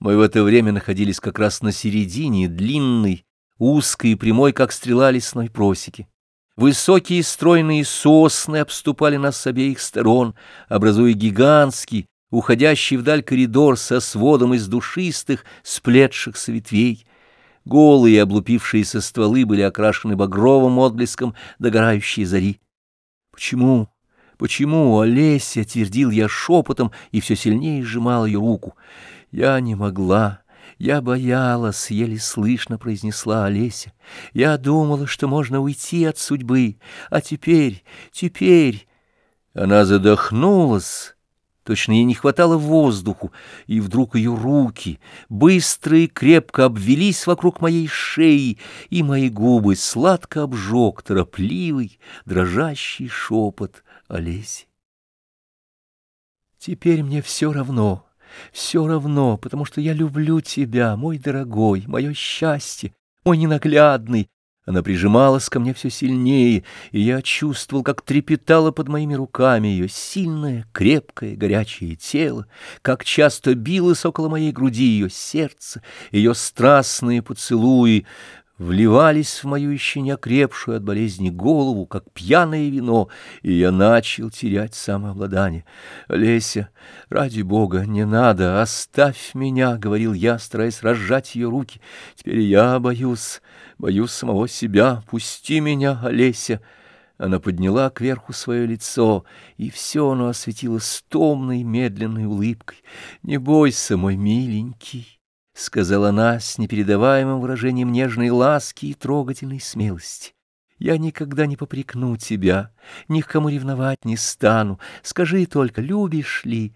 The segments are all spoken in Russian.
Мы в это время находились как раз на середине длинной, узкой и прямой, как стрела лесной просеки. Высокие стройные сосны обступали нас с обеих сторон, образуя гигантский, уходящий вдаль коридор со сводом из душистых, сплетшихся ветвей. Голые облупившиеся стволы были окрашены багровым отблеском догорающей зари. Почему? Почему, Олеся, твердил я шепотом и все сильнее сжимал ее руку. Я не могла, я боялась, еле слышно произнесла Олеся. Я думала, что можно уйти от судьбы, а теперь, теперь... Она задохнулась, точно ей не хватало воздуху, и вдруг ее руки быстро и крепко обвелись вокруг моей шеи, и мои губы сладко обжег торопливый, дрожащий шепот Олеси. Теперь мне все равно, все равно, потому что я люблю тебя, мой дорогой, мое счастье, мой ненаглядный. Она прижималась ко мне все сильнее, и я чувствовал, как трепетало под моими руками ее сильное, крепкое, горячее тело, как часто билось около моей груди ее сердце, ее страстные поцелуи вливались в мою еще не окрепшую от болезни голову, как пьяное вино, и я начал терять самообладание. «Леся, ради бога, не надо, оставь меня», — говорил я, стараясь разжать ее руки. «Теперь я боюсь, боюсь самого себя. Пусти меня, Олеся». Она подняла кверху свое лицо, и все оно осветилось томной медленной улыбкой. «Не бойся, мой миленький». — сказала она с непередаваемым выражением нежной ласки и трогательной смелости. «Я никогда не попрекну тебя, ни к кому ревновать не стану. Скажи только, любишь ли?»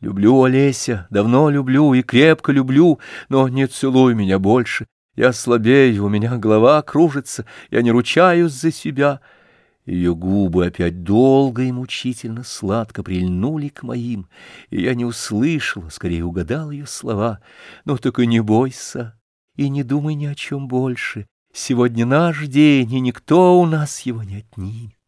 «Люблю, Олеся, давно люблю и крепко люблю, но не целуй меня больше. Я слабею, у меня голова кружится, я не ручаюсь за себя». Ее губы опять долго и мучительно сладко прильнули к моим, и я не услышал, скорее угадал ее слова. «Ну так и не бойся, и не думай ни о чем больше. Сегодня наш день, и никто у нас его не отнимет».